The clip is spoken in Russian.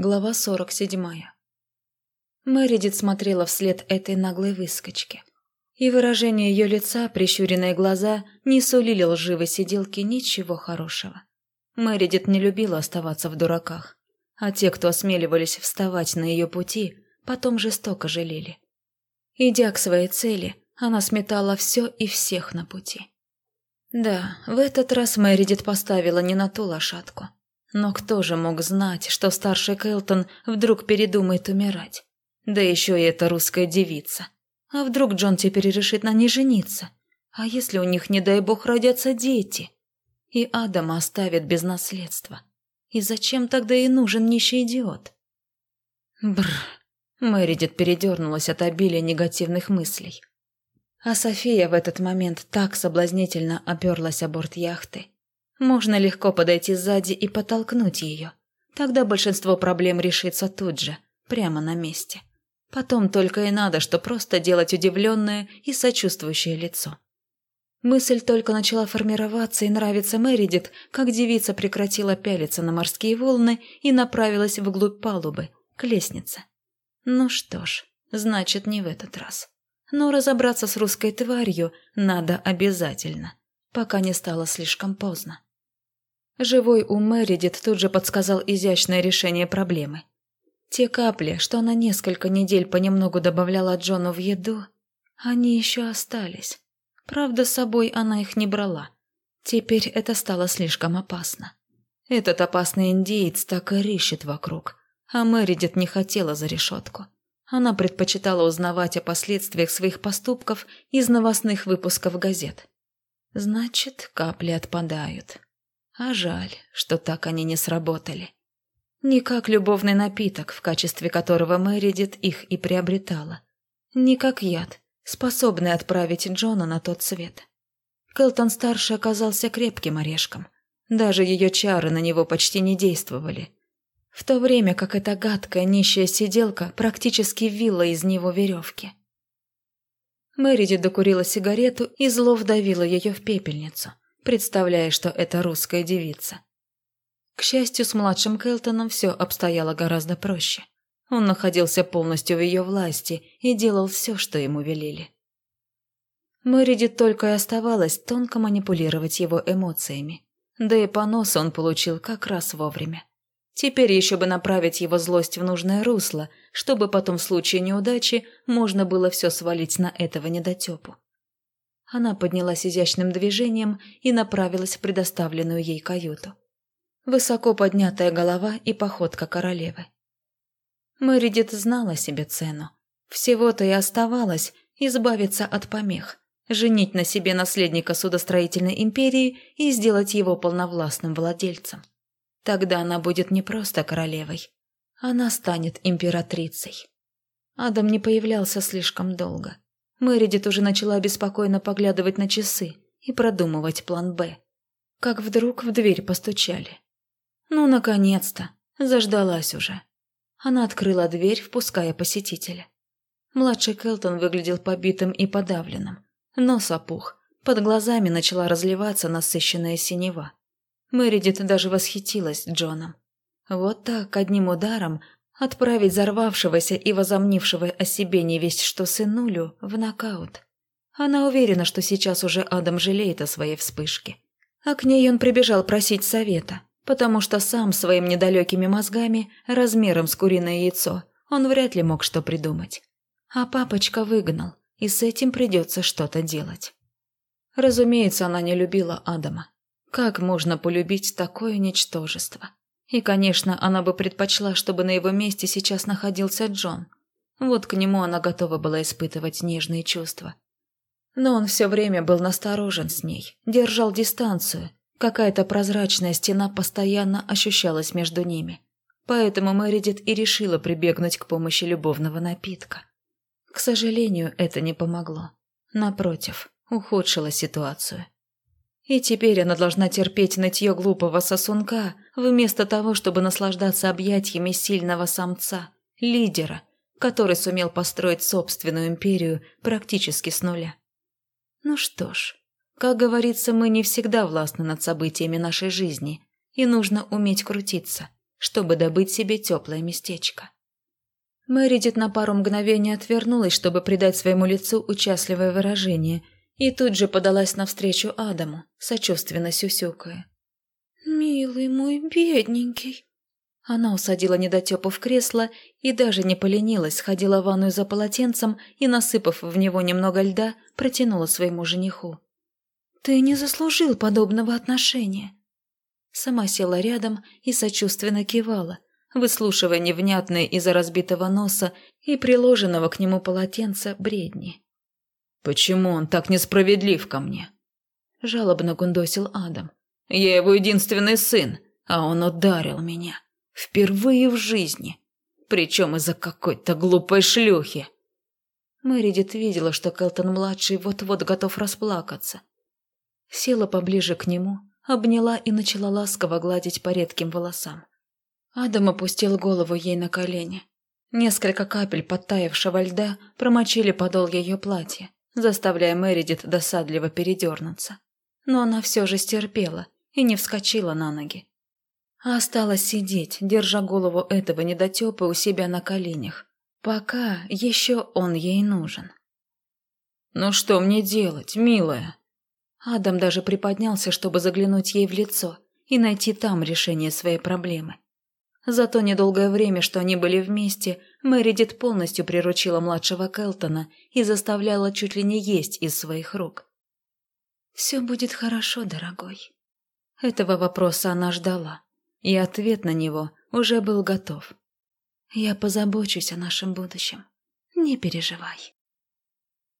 Глава 47. Мэридит смотрела вслед этой наглой выскочке. И выражение ее лица, прищуренные глаза, не сулили лживой сиделке ничего хорошего. Мэридит не любила оставаться в дураках, а те, кто осмеливались вставать на ее пути, потом жестоко жалели. Идя к своей цели, она сметала все и всех на пути. Да, в этот раз Мэридит поставила не на ту лошадку. Но кто же мог знать, что старший Кэлтон вдруг передумает умирать? Да еще и эта русская девица. А вдруг Джон теперь решит на ней жениться? А если у них, не дай бог, родятся дети? И Адама оставят без наследства. И зачем тогда и нужен нищий идиот? Бррр. Мэридит передернулась от обилия негативных мыслей. А София в этот момент так соблазнительно оперлась о борт яхты, можно легко подойти сзади и подтолкнуть ее. Тогда большинство проблем решится тут же, прямо на месте. Потом только и надо, что просто делать удивленное и сочувствующее лицо. Мысль только начала формироваться и нравится Мэридит, как девица прекратила пялиться на морские волны и направилась вглубь палубы, к лестнице. Ну что ж, значит, не в этот раз. Но разобраться с русской тварью надо обязательно, пока не стало слишком поздно. Живой ум Мэридит тут же подсказал изящное решение проблемы. Те капли, что она несколько недель понемногу добавляла Джону в еду, они еще остались. Правда, с собой она их не брала. Теперь это стало слишком опасно. Этот опасный индеец так и рыщет вокруг, а Мэридит не хотела за решетку. Она предпочитала узнавать о последствиях своих поступков из новостных выпусков газет. Значит, капли отпадают. А жаль, что так они не сработали. Не как любовный напиток, в качестве которого Мэридит их и приобретала. Не как яд, способный отправить Джона на тот свет. Келтон-старший оказался крепким орешком. Даже ее чары на него почти не действовали. В то время как эта гадкая нищая сиделка практически вила из него веревки. Мэридит докурила сигарету и зло вдавила ее в пепельницу – представляя, что это русская девица. К счастью, с младшим Келтоном все обстояло гораздо проще. Он находился полностью в ее власти и делал все, что ему велели. Мэриди только и оставалось тонко манипулировать его эмоциями. Да и понос он получил как раз вовремя. Теперь еще бы направить его злость в нужное русло, чтобы потом в случае неудачи можно было все свалить на этого недотепу. Она поднялась изящным движением и направилась в предоставленную ей каюту. Высоко поднятая голова и походка королевы. Мэридит знала себе цену. Всего-то и оставалось избавиться от помех, женить на себе наследника судостроительной империи и сделать его полновластным владельцем. Тогда она будет не просто королевой, она станет императрицей. Адам не появлялся слишком долго. Мэридит уже начала беспокойно поглядывать на часы и продумывать план «Б». Как вдруг в дверь постучали. Ну, наконец-то, заждалась уже. Она открыла дверь, впуская посетителя. Младший Келтон выглядел побитым и подавленным. Нос опух, под глазами начала разливаться насыщенная синева. Мэридит даже восхитилась Джоном. Вот так, одним ударом, Отправить взорвавшегося и возомнившего о себе невесть что сынулю в нокаут. Она уверена, что сейчас уже Адам жалеет о своей вспышке. А к ней он прибежал просить совета, потому что сам своим недалекими мозгами, размером с куриное яйцо, он вряд ли мог что придумать. А папочка выгнал, и с этим придется что-то делать. Разумеется, она не любила Адама. Как можно полюбить такое ничтожество? И, конечно, она бы предпочла, чтобы на его месте сейчас находился Джон. Вот к нему она готова была испытывать нежные чувства. Но он все время был насторожен с ней, держал дистанцию. Какая-то прозрачная стена постоянно ощущалась между ними. Поэтому Мэридит и решила прибегнуть к помощи любовного напитка. К сожалению, это не помогло. Напротив, ухудшило ситуацию. И теперь она должна терпеть нытье глупого сосунка, вместо того, чтобы наслаждаться объятиями сильного самца, лидера, который сумел построить собственную империю практически с нуля. Ну что ж, как говорится, мы не всегда властны над событиями нашей жизни, и нужно уметь крутиться, чтобы добыть себе теплое местечко. Мэридит на пару мгновений отвернулась, чтобы придать своему лицу участливое выражение, и тут же подалась навстречу Адаму, сочувственно сюсюкая. «Милый мой бедненький!» Она усадила недотепу в кресло и даже не поленилась, сходила в ванную за полотенцем и, насыпав в него немного льда, протянула своему жениху. «Ты не заслужил подобного отношения!» Сама села рядом и сочувственно кивала, выслушивая невнятные из-за разбитого носа и приложенного к нему полотенца бредни. «Почему он так несправедлив ко мне?» – жалобно гундосил Адам. «Я его единственный сын, а он ударил меня. Впервые в жизни. Причем из-за какой-то глупой шлюхи». Мэридит видела, что Келтон-младший вот-вот готов расплакаться. Села поближе к нему, обняла и начала ласково гладить по редким волосам. Адам опустил голову ей на колени. Несколько капель подтаявшего льда промочили подол ее платья, заставляя Мередит досадливо передернуться. Но она все же стерпела и не вскочила на ноги. А осталась сидеть, держа голову этого недотепа у себя на коленях, пока еще он ей нужен. «Ну что мне делать, милая?» Адам даже приподнялся, чтобы заглянуть ей в лицо и найти там решение своей проблемы. За то недолгое время, что они были вместе, Мэридит полностью приручила младшего Келтона и заставляла чуть ли не есть из своих рук. «Все будет хорошо, дорогой». Этого вопроса она ждала, и ответ на него уже был готов. «Я позабочусь о нашем будущем. Не переживай».